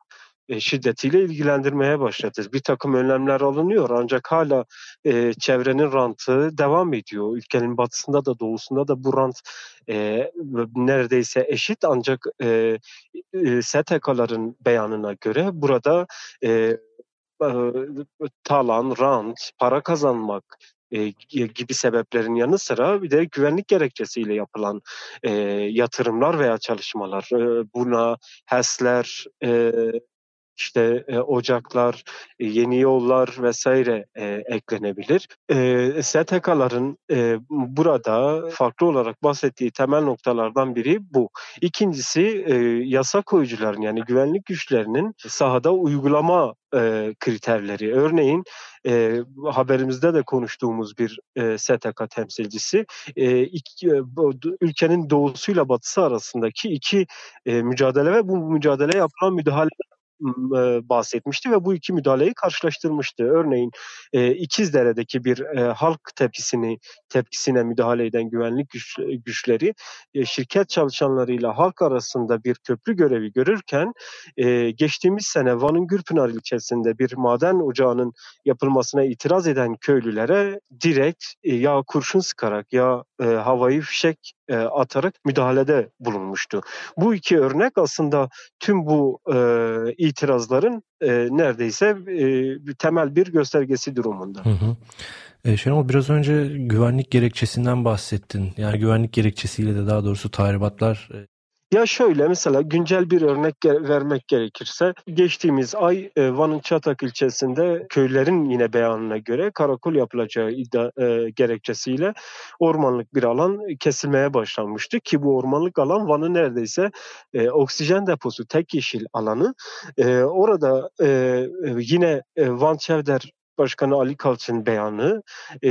şiddetiyle ilgilendirmeye başladı. Bir takım önlemler alınıyor ancak hala e, çevrenin rantı devam ediyor. Ülkenin batısında da doğusunda da bu rant e, neredeyse eşit ancak e, e, STK'ların beyanına göre burada e, e, talan, rant, para kazanmak, e, gibi sebeplerin yanı sıra bir de güvenlik gerekçesiyle yapılan e, yatırımlar veya çalışmalar. E, buna HES'ler, e, işte e, ocaklar, e, yeni yollar vesaire e, eklenebilir. E, STK'ların e, burada farklı olarak bahsettiği temel noktalardan biri bu. İkincisi e, yasa koyucuların yani güvenlik güçlerinin sahada uygulama e, kriterleri. Örneğin e, haberimizde de konuştuğumuz bir e, STK temsilcisi e, iki, e, ülkenin doğusuyla batısı arasındaki iki e, mücadele ve bu mücadele yapılan müdahale bahsetmişti ve bu iki müdahaleyi karşılaştırmıştı. Örneğin e, İkizdere'deki bir e, halk tepkisini tepkisine müdahale eden güvenlik güç, güçleri e, şirket çalışanlarıyla halk arasında bir köprü görevi görürken e, geçtiğimiz sene Van'ın Gürpınar ilçesinde bir maden ocağının yapılmasına itiraz eden köylülere direkt e, ya kurşun sıkarak ya e, havayı fişek e, atarak müdahalede bulunmuştu. Bu iki örnek aslında tüm bu e, itirazların e, neredeyse e, temel bir göstergesi durumunda. Hı hı. E, Şenol biraz önce güvenlik gerekçesinden bahsettin. Yani güvenlik gerekçesiyle de daha doğrusu tahribatlar Ya şöyle mesela güncel bir örnek vermek gerekirse geçtiğimiz ay e, Van'ın Çatak ilçesinde köylerin yine beyanına göre karakol yapılacağı iddia, e, gerekçesiyle ormanlık bir alan kesilmeye başlanmıştı ki bu ormanlık alan Van'ın neredeyse e, oksijen deposu tek yeşil alanı. E, orada e, yine e, Van Çevder Başkanı Ali Kalçın beyanı e,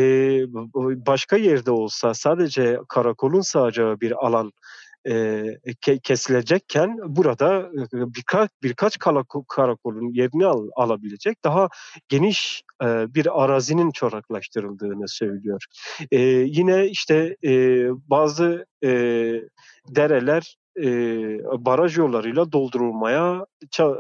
başka yerde olsa sadece karakolun sağacağı bir alan e, ke, kesilecekken burada birkaç birkaç karakolun yerini al, alabilecek daha geniş e, bir arazinin çoraklaştırıldığını söylüyor. E, yine işte e, bazı e, dereler e, baraj yollarıyla doldurulmaya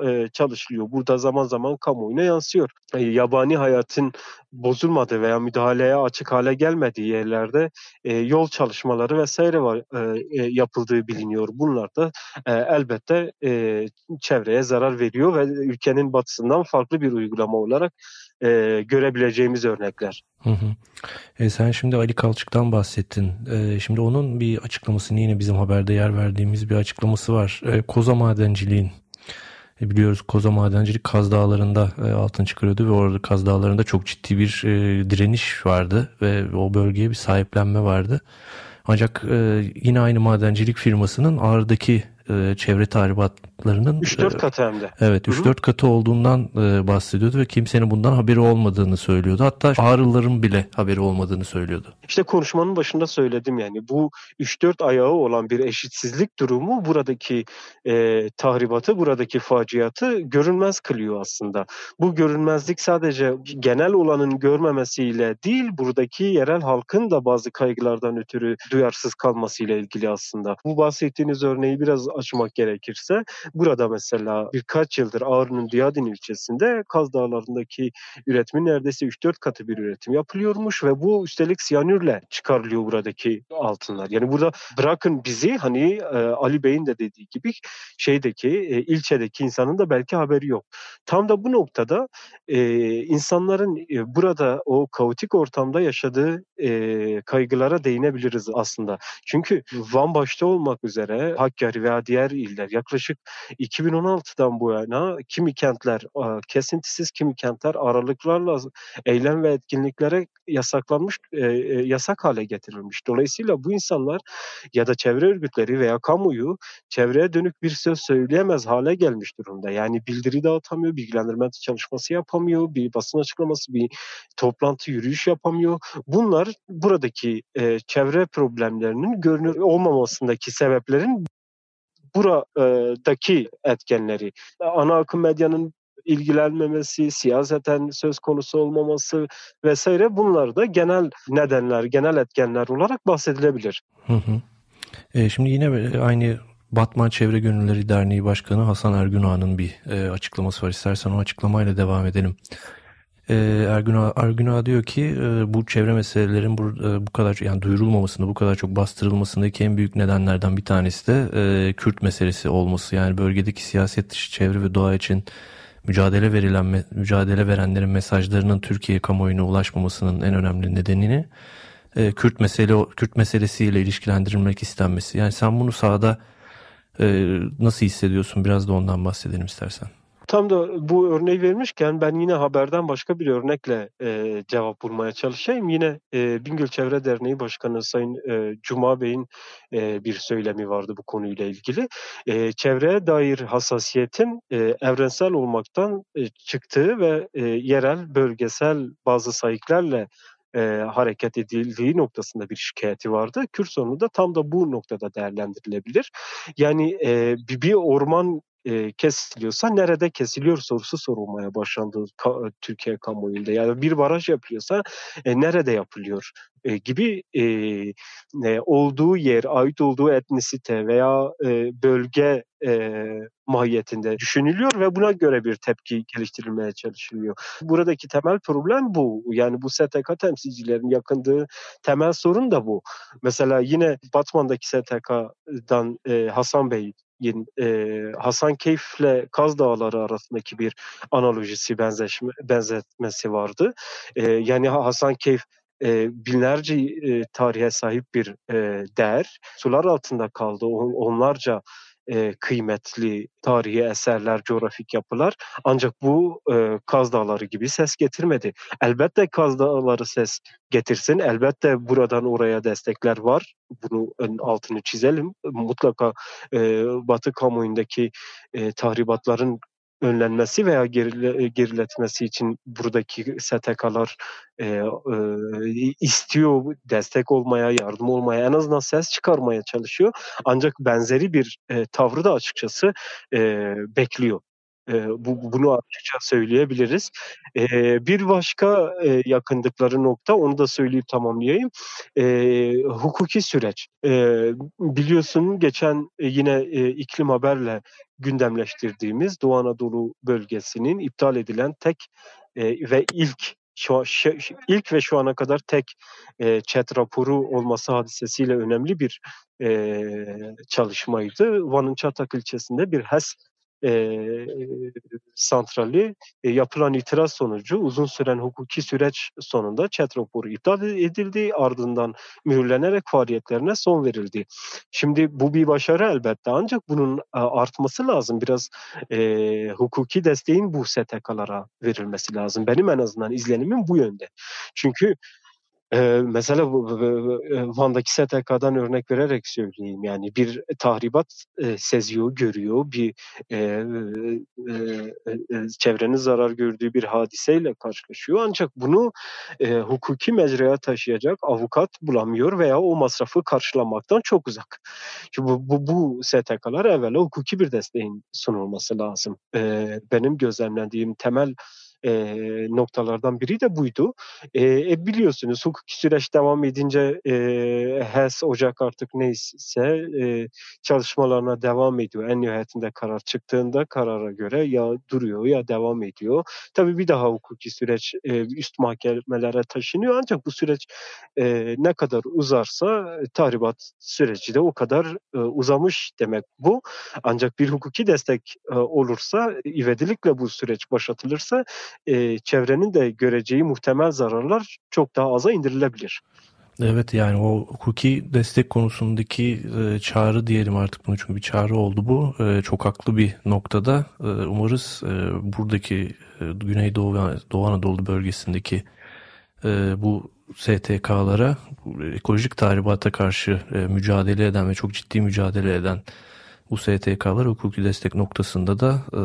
e, çalışılıyor. Burada zaman zaman kamuoyuna yansıyor. E, yabani hayatın bozulmadığı veya müdahaleye açık hale gelmediği yerlerde e, yol çalışmaları vesaire var e, e, yapıldığı biliniyor. Bunlar da e, elbette e, çevreye zarar veriyor ve ülkenin batısından farklı bir uygulama olarak e, görebileceğimiz örnekler. Hı hı. E, sen şimdi Ali Kalçık'tan bahsettin. E, şimdi onun bir açıklamasını yine bizim haberde yer verdiğimiz bir açıklaması var. E, koza madenciliğin e, biliyoruz Koza Madencilik Kaz Dağları'nda e, altın çıkarıyordu ve orada Kaz Dağları'nda çok ciddi bir e, direniş vardı ve o bölgeye bir sahiplenme vardı. Ancak e, yine aynı madencilik firmasının Ağrı'daki e, çevre tahribatlarının 3-4 e, katı hem de. Evet 3-4 katı olduğundan e, bahsediyordu ve kimsenin bundan haberi olmadığını söylüyordu. Hatta Ağrıların bile haberi olmadığını söylüyordu. İşte konuşmanın başında söyledim yani bu 3-4 ayağı olan bir eşitsizlik durumu buradaki e, tahribatı, buradaki faciatı görünmez kılıyor aslında. Bu görünmezlik sadece genel olanın görmemesiyle değil buradaki yerel halkın da bazı kaygılardan ötürü duyarsız kalmasıyla ilgili aslında. Bu bahsettiğiniz örneği biraz açmak gerekirse burada mesela birkaç yıldır Ağrı'nın Diyadin ilçesinde Kaz Dağları'ndaki üretimin neredeyse 3-4 katı bir üretim yapılıyormuş ve bu üstelik siyanürle çıkarılıyor buradaki altınlar. Yani burada bırakın bizi hani e, Ali Bey'in de dediği gibi şeydeki e, ilçedeki insanın da belki haberi yok. Tam da bu noktada e, insanların e, burada o kaotik ortamda yaşadığı e, kaygılara değinebiliriz aslında. Çünkü Van başta olmak üzere Hakkari veya diğer iller yaklaşık 2016'dan bu yana kimi kentler kesintisiz kimi kentler aralıklarla eylem ve etkinliklere yasaklanmış e, e, yasak hale getirilmiş. Dolayısıyla bu insanlar ya da çevre örgütleri veya kamuyu çevreye dönük bir söz söyleyemez hale gelmiş durumda. Yani bildiri dağıtamıyor, bilgilendirme çalışması yapamıyor, bir basın açıklaması, bir toplantı, yürüyüş yapamıyor. Bunlar buradaki e, çevre problemlerinin görünür olmamasındaki sebeplerin buradaki etkenleri. Ana akım medyanın ilgilenmemesi, siyaseten söz konusu olmaması vesaire bunlar da genel nedenler, genel etkenler olarak bahsedilebilir. Hı hı. E, şimdi yine aynı Batman Çevre Gönülleri Derneği Başkanı Hasan Ergün bir e, açıklaması var. İstersen o açıklamayla devam edelim. E, Ergün, Ergün Ağa diyor ki e, bu çevre meselelerin bu, e, bu kadar yani duyurulmamasında bu kadar çok bastırılmasındaki en büyük nedenlerden bir tanesi de e, Kürt meselesi olması. Yani bölgedeki siyaset dışı çevre ve doğa için mücadele verilen mücadele verenlerin mesajlarının Türkiye kamuoyuna ulaşmamasının en önemli nedenini e, Kürt mesele Kürt meselesiyle ilişkilendirilmek istenmesi. Yani sen bunu sahada nasıl hissediyorsun? Biraz da ondan bahsedelim istersen. Tam da bu örneği vermişken ben yine haberden başka bir örnekle e, cevap bulmaya çalışayım. Yine e, Bingöl Çevre Derneği Başkanı Sayın e, Cuma Bey'in e, bir söylemi vardı bu konuyla ilgili. E, çevreye dair hassasiyetin e, evrensel olmaktan e, çıktığı ve e, yerel, bölgesel bazı sayıklarla e, hareket edildiği noktasında bir şikayeti vardı. Kürt sorunu da tam da bu noktada değerlendirilebilir. Yani e, bir orman e, kesiliyorsa nerede kesiliyor sorusu sorulmaya başlandı ka- Türkiye kamuoyunda. Yani bir baraj yapılıyorsa e, nerede yapılıyor e, gibi e, e, olduğu yer, ait olduğu etnisite veya e, bölge e, mahiyetinde düşünülüyor ve buna göre bir tepki geliştirilmeye çalışılıyor. Buradaki temel problem bu. Yani bu STK temsilcilerin yakındığı temel sorun da bu. Mesela yine Batman'daki STK'dan e, Hasan Bey e, Hasan Keyif'le Kaz Dağları arasındaki bir analojisi benzeşme, benzetmesi vardı. Yani Hasan Keyif e, binlerce e, tarihe sahip bir e, değer. Sular altında kaldı. On, onlarca e, kıymetli tarihi eserler, coğrafik yapılar. Ancak bu e, Kaz Dağları gibi ses getirmedi. Elbette Kaz Dağları ses getirsin. Elbette buradan oraya destekler var. Bunu altını çizelim. Mutlaka e, Batı kamuoyundaki e, tahribatların önlenmesi veya gerile, geriletmesi için buradaki STK'lar e, e, istiyor destek olmaya, yardım olmaya, en azından ses çıkarmaya çalışıyor. Ancak benzeri bir e, tavrı da açıkçası e, bekliyor. E, bu, bunu açıkça söyleyebiliriz. E, bir başka e, yakındıkları nokta, onu da söyleyip tamamlayayım. E, hukuki süreç. E, biliyorsun geçen e, yine e, iklim haberle gündemleştirdiğimiz Doğu Anadolu bölgesinin iptal edilen tek e, ve ilk şu ilk ve şu ana kadar tek e, chat raporu olması hadisesiyle önemli bir e, çalışmaydı. Van'ın Çatak ilçesinde bir HES e, santrali e, yapılan itiraz sonucu uzun süren hukuki süreç sonunda chat raporu iptal edildi. Ardından mühürlenerek faaliyetlerine son verildi. Şimdi bu bir başarı elbette ancak bunun artması lazım. Biraz e, hukuki desteğin bu STK'lara verilmesi lazım. Benim en azından izlenimim bu yönde. Çünkü Eee, mesela Van'daki STK'dan örnek vererek söyleyeyim. Yani bir tahribat, eee, seziyor, görüyor. Bir, eee, eee, eee, çevrenin zarar gördüğü bir hadiseyle karşılaşıyor. Ancak bunu, eee, hukuki mecraya taşıyacak avukat bulamıyor veya o masrafı karşılamaktan çok uzak. Şimdi bu bu bu STK'lar evvela hukuki bir desteğin sunulması lazım. Eee, benim gözlemlediğim temel e, noktalardan biri de buydu. E, biliyorsunuz hukuki süreç devam edince e, HES, Ocak artık neyse e, çalışmalarına devam ediyor. En nihayetinde karar çıktığında karara göre ya duruyor ya devam ediyor. Tabii bir daha hukuki süreç e, üst mahkemelere taşınıyor ancak bu süreç e, ne kadar uzarsa tahribat süreci de o kadar e, uzamış demek bu. Ancak bir hukuki destek e, olursa, ivedilikle bu süreç başlatılırsa e, çevrenin de göreceği muhtemel zararlar çok daha aza indirilebilir. Evet yani o hukuki destek konusundaki e, çağrı diyelim artık bunu çünkü bir çağrı oldu bu. E, çok haklı bir noktada. E, umarız e, buradaki e, Güneydoğu ve Doğu Anadolu bölgesindeki e, bu STK'lara ekolojik tahribata karşı e, mücadele eden ve çok ciddi mücadele eden bu STK'lar hukuki destek noktasında da e,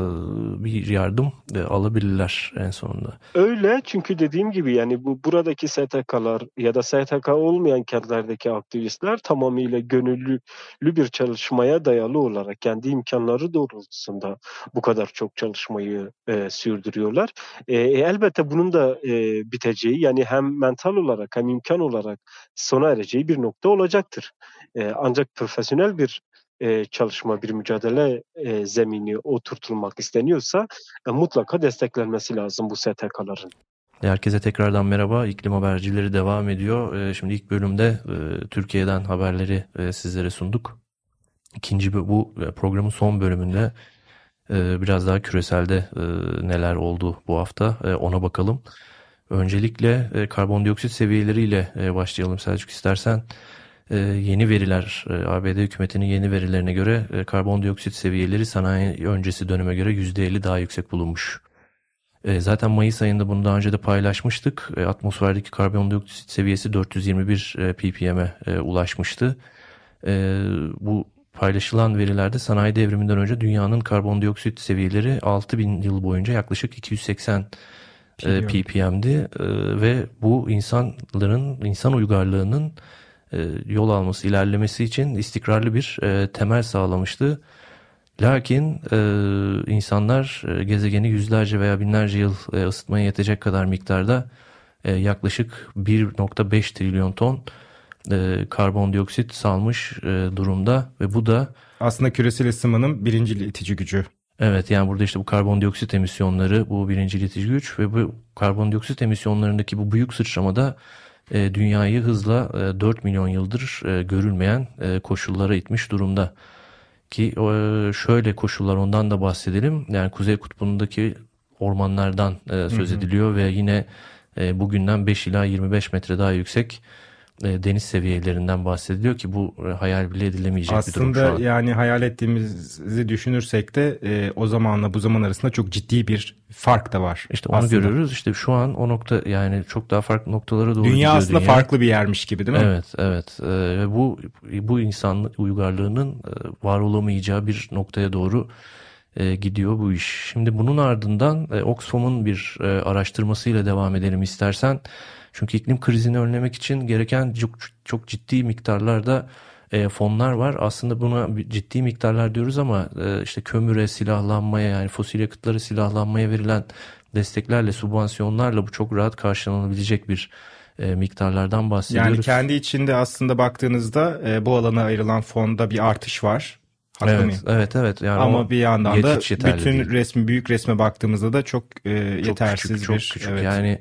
bir yardım e, alabilirler en sonunda. Öyle çünkü dediğim gibi yani bu buradaki STK'lar ya da STK olmayan kentlerdeki aktivistler tamamıyla gönüllü bir çalışmaya dayalı olarak kendi imkanları doğrultusunda bu kadar çok çalışmayı e, sürdürüyorlar. E, e elbette bunun da e, biteceği yani hem mental olarak hem imkan olarak sona ereceği bir nokta olacaktır. E, ancak profesyonel bir çalışma, bir mücadele zemini oturtulmak isteniyorsa e, mutlaka desteklenmesi lazım bu STK'ların. Herkese tekrardan merhaba. İklim habercileri devam ediyor. Şimdi ilk bölümde Türkiye'den haberleri sizlere sunduk. İkinci bu programın son bölümünde biraz daha küreselde neler oldu bu hafta ona bakalım. Öncelikle karbondioksit seviyeleriyle başlayalım Selçuk istersen. Ee, yeni veriler e, ABD hükümetinin yeni verilerine göre e, karbondioksit seviyeleri sanayi öncesi döneme göre %50 daha yüksek bulunmuş. E, zaten Mayıs ayında bunu daha önce de paylaşmıştık. Atmosferdeki karbondioksit seviyesi 421 ppm'e ulaşmıştı. Bu paylaşılan verilerde sanayi devriminden önce dünyanın karbondioksit seviyeleri 6000 yıl boyunca yaklaşık 280 ppm'di ve bu insanların insan uygarlığının e, yol alması, ilerlemesi için istikrarlı bir e, temel sağlamıştı. Lakin e, insanlar e, gezegeni yüzlerce veya binlerce yıl e, ısıtmaya yetecek kadar miktarda e, yaklaşık 1.5 trilyon ton e, karbondioksit salmış e, durumda ve bu da aslında küresel ısınmanın birinci itici gücü. Evet yani burada işte bu karbondioksit emisyonları bu birinci itici güç ve bu karbondioksit emisyonlarındaki bu büyük sıçramada e, dünyayı hızla e, 4 milyon yıldır e, görülmeyen e, koşullara itmiş durumda. Ki e, şöyle koşullar ondan da bahsedelim. Yani Kuzey Kutbu'ndaki ormanlardan e, söz ediliyor hı hı. ve yine e, bugünden 5 ila 25 metre daha yüksek deniz seviyelerinden bahsediliyor ki bu e, hayal bile edilemeyecek Aslında bir durum. Aslında yani hayal ettiğimizi düşünürsek de e, o zamanla bu zaman arasında çok ciddi bir fark da var. İşte onu aslında. görüyoruz. İşte şu an o nokta yani çok daha farklı noktalara doğru Dünya aslında dünya. farklı bir yermiş gibi değil mi? Evet, evet. Ee, ve bu bu insan uygarlığının e, var olamayacağı bir noktaya doğru e, gidiyor bu iş. Şimdi bunun ardından e, Oxfam'ın bir e, araştırmasıyla devam edelim istersen. Çünkü iklim krizini önlemek için gereken çok, çok ciddi miktarlarda e, fonlar var. Aslında buna ciddi miktarlar diyoruz ama e, işte kömüre, silahlanmaya yani fosil yakıtları silahlanmaya verilen desteklerle, subvansiyonlarla bu çok rahat karşılanabilecek bir e, miktarlardan bahsediyoruz. Yani kendi içinde aslında baktığınızda e, bu alana ayrılan fonda bir artış var. Haklı evet, mıyım? evet, evet. Yani Ama bir yandan da bütün değil. resmi büyük resme baktığımızda da çok, e, çok yetersiz küçük, bir. Çok küçük. Evet. Yani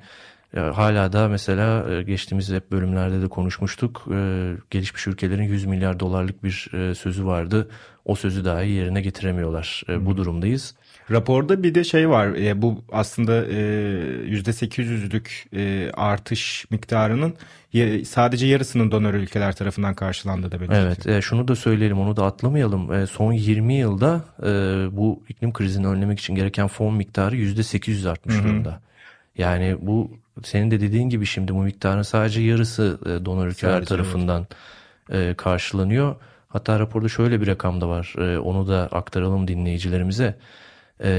hala da mesela e, geçtiğimiz hep bölümlerde de konuşmuştuk. E, gelişmiş ülkelerin 100 milyar dolarlık bir e, sözü vardı. O sözü dahi yerine getiremiyorlar. Bu durumdayız. Raporda bir de şey var. Bu aslında %800'lük artış miktarının sadece yarısının donör ülkeler tarafından karşılandığı da belirtiyor. Evet, şunu da söyleyelim, onu da atlamayalım. Son 20 yılda bu iklim krizini önlemek için gereken fon miktarı %800 artmış durumda. Yani bu senin de dediğin gibi şimdi bu miktarın sadece yarısı donör ülkeler sadece, tarafından evet. karşılanıyor. Hatta raporda şöyle bir rakam da var. Onu da aktaralım dinleyicilerimize.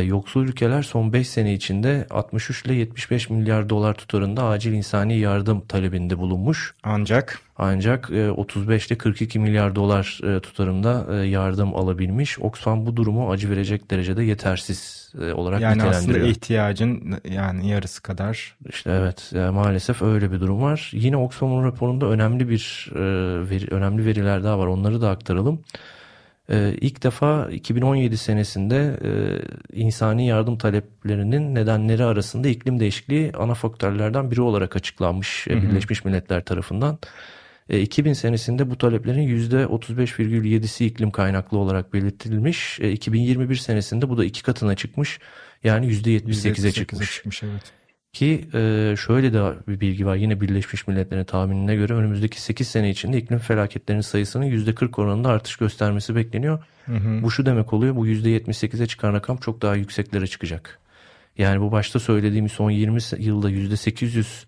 Yoksul ülkeler son 5 sene içinde 63 ile 75 milyar dolar tutarında acil insani yardım talebinde bulunmuş. Ancak ancak 35 ile 42 milyar dolar tutarında yardım alabilmiş. Oxfam bu durumu acı verecek derecede yetersiz olarak yani nitelendiriyor. Yani aslında ihtiyacın yani yarısı kadar. İşte evet maalesef öyle bir durum var. Yine Oxfam'ın raporunda önemli bir veri, önemli veriler daha var. Onları da aktaralım. Ee, ilk defa 2017 senesinde e, insani yardım taleplerinin nedenleri arasında iklim değişikliği ana faktörlerden biri olarak açıklanmış hı hı. Birleşmiş Milletler tarafından. E, 2000 senesinde bu taleplerin %35,7'si iklim kaynaklı olarak belirtilmiş. E, 2021 senesinde bu da iki katına çıkmış. Yani %78'e çıkmış. çıkmış evet. Ki e, şöyle de bir bilgi var yine Birleşmiş Milletler'in tahminine göre önümüzdeki 8 sene içinde iklim felaketlerinin sayısının %40 oranında artış göstermesi bekleniyor. Hı hı. Bu şu demek oluyor bu %78'e çıkan rakam çok daha yükseklere çıkacak. Yani bu başta söylediğim son 20 yılda %800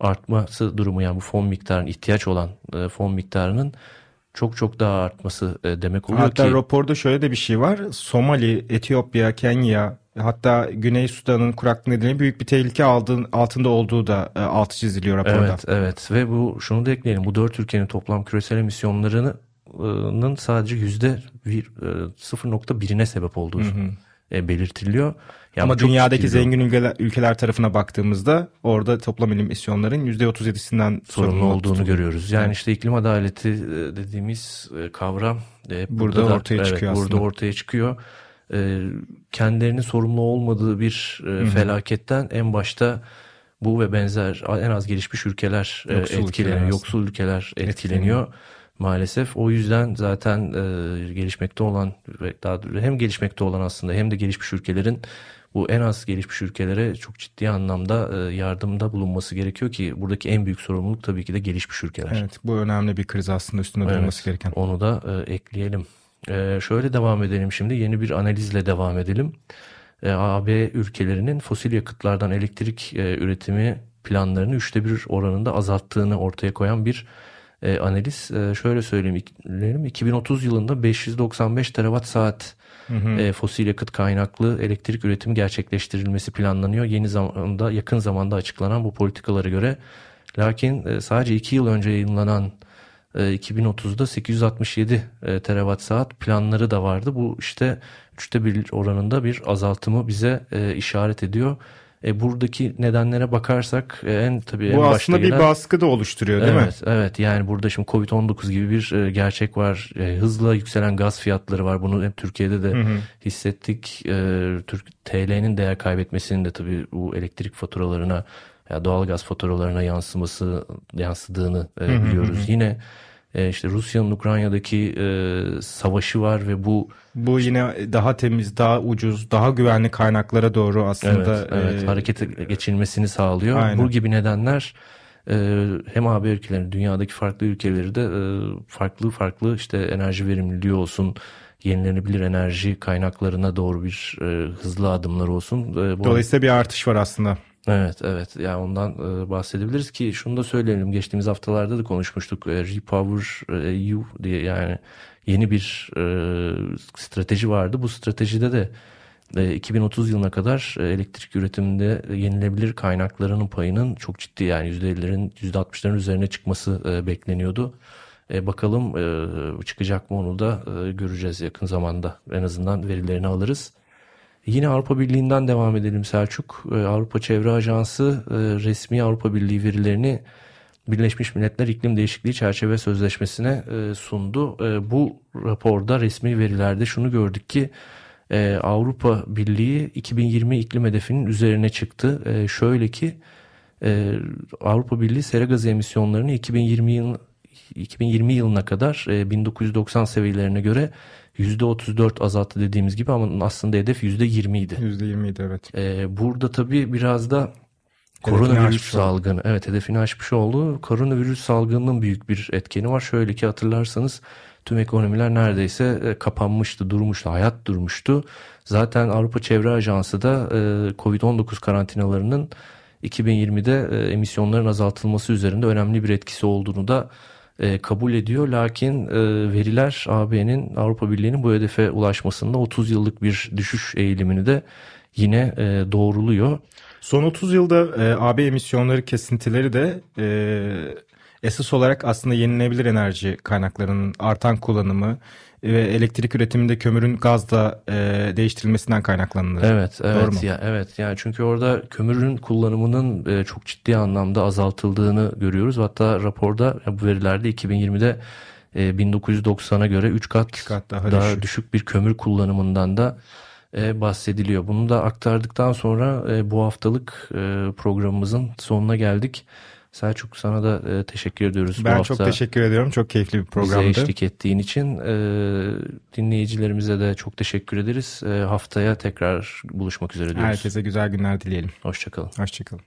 artması durumu yani bu fon miktarının ihtiyaç olan e, fon miktarının çok çok daha artması e, demek oluyor hatta ki. Hatta raporda şöyle de bir şey var. Somali, Etiyopya, Kenya hatta Güney Sudan'ın kuraklık nedeniyle büyük bir tehlike aldığın, altında olduğu da e, altı çiziliyor raporda. Evet, evet ve bu şunu da ekleyelim. Bu dört ülkenin toplam küresel emisyonlarının sadece yüzde 0.1'ine sebep olduğu hı hı. E, belirtiliyor. Yani Ama dünyadaki zengin ülkeler, ülkeler tarafına baktığımızda orada toplam emisyonların %37'sinden sorumlu olduğunu tutuluyor. görüyoruz. Yani evet. işte iklim adaleti dediğimiz kavram burada, burada da, ortaya evet, çıkıyor burada aslında. ortaya çıkıyor. Kendilerinin sorumlu olmadığı bir Hı-hı. felaketten en başta bu ve benzer en az gelişmiş ülkeler yoksul etkileniyor. Ülkeler yoksul ülkeler etkileniyor. etkileniyor maalesef. O yüzden zaten e, gelişmekte olan ve daha hem gelişmekte olan aslında hem de gelişmiş ülkelerin bu en az gelişmiş ülkelere çok ciddi anlamda e, yardımda bulunması gerekiyor ki buradaki en büyük sorumluluk tabii ki de gelişmiş ülkeler. Evet bu önemli bir kriz aslında üstünde evet, durulması gereken. Onu da e, ekleyelim. E, şöyle devam edelim şimdi yeni bir analizle devam edelim. E, AB ülkelerinin fosil yakıtlardan elektrik e, üretimi planlarını üçte bir oranında azalttığını ortaya koyan bir e, analiz. E, şöyle söyleyeyim 2030 yılında 595 terawatt saat Hı hı. E, fosil yakıt kaynaklı elektrik üretimi gerçekleştirilmesi planlanıyor. Yeni zamanda yakın zamanda açıklanan bu politikalara göre. Lakin e, sadece 2 yıl önce yayınlanan e, 2030'da 867 e, terawatt saat planları da vardı. Bu işte üçte bir oranında bir azaltımı bize e, işaret ediyor. E, buradaki nedenlere bakarsak e, en tabii Bu en aslında gelen, bir baskı da oluşturuyor değil evet, mi? Evet yani burada şimdi Covid-19 gibi bir e, gerçek var. E, hızla yükselen gaz fiyatları var. Bunu hep Türkiye'de de hı hı. hissettik. Türk TL'nin değer kaybetmesinin de tabii bu elektrik faturalarına ya doğalgaz faturalarına yansıması yansıdığını biliyoruz. Hı hı hı. Yine e, işte Rusya'nın Ukrayna'daki e, savaşı var ve bu bu yine daha temiz, daha ucuz, daha güvenli kaynaklara doğru aslında evet, evet, e, harekete geçilmesini sağlıyor. Aynen. Bu gibi nedenler e, hem AB ülkeleri dünyadaki farklı ülkeleri de e, farklı farklı işte enerji verimliliği olsun yenilenebilir enerji kaynaklarına doğru bir e, hızlı adımlar olsun. Bu Dolayısıyla bir artış var aslında. Evet evet yani ondan e, bahsedebiliriz ki şunu da söyleyelim geçtiğimiz haftalarda da konuşmuştuk e, Repower EU diye yani yeni bir e, strateji vardı bu stratejide de 2030 yılına kadar elektrik üretiminde yenilebilir kaynaklarının payının çok ciddi yani %50'lerin %60'ların üzerine çıkması bekleniyordu. bakalım çıkacak mı onu da göreceğiz yakın zamanda. En azından verilerini alırız. Yine Avrupa Birliği'nden devam edelim Selçuk. Avrupa Çevre Ajansı resmi Avrupa Birliği verilerini Birleşmiş Milletler İklim Değişikliği Çerçeve Sözleşmesi'ne sundu. Bu raporda resmi verilerde şunu gördük ki e, Avrupa Birliği 2020 iklim hedefinin üzerine çıktı. E, şöyle ki e, Avrupa Birliği sera gazı emisyonlarını 2020 yıl 2020 yılına kadar e, 1990 seviyelerine göre %34 azalttı dediğimiz gibi ama aslında hedef %20 idi. %20 idi evet. E, burada tabii biraz da koronavirüs salgını evet hedefini aşmış oldu. Koronavirüs salgınının büyük bir etkeni var. Şöyle ki hatırlarsanız tüm ekonomiler neredeyse e, kapanmıştı, durmuştu, hayat durmuştu. Zaten Avrupa Çevre Ajansı da e, Covid-19 karantinalarının 2020'de e, emisyonların azaltılması üzerinde önemli bir etkisi olduğunu da kabul ediyor. Lakin veriler AB'nin Avrupa Birliği'nin bu hedefe ulaşmasında 30 yıllık bir düşüş eğilimini de yine doğruluyor. Son 30 yılda e, AB emisyonları kesintileri de e, esas olarak aslında yenilenebilir enerji kaynaklarının artan kullanımı ve elektrik üretiminde kömürün gazla e, değiştirilmesinden kaynaklanıyor. Evet, evet Doğru mu? ya evet. Yani çünkü orada kömürün kullanımının e, çok ciddi anlamda azaltıldığını görüyoruz. Hatta raporda bu verilerde 2020'de e, 1990'a göre 3 kat, kat daha, daha düşük. düşük bir kömür kullanımından da e, bahsediliyor. Bunu da aktardıktan sonra e, bu haftalık e, programımızın sonuna geldik. Selçuk sana da e, teşekkür ediyoruz. Ben bu çok teşekkür ediyorum. Çok keyifli bir programdı. Bize eşlik ettiğin için e, dinleyicilerimize de çok teşekkür ederiz. E, haftaya tekrar buluşmak üzere diyoruz. Herkese güzel günler dileyelim. Hoşçakalın. Hoşçakalın.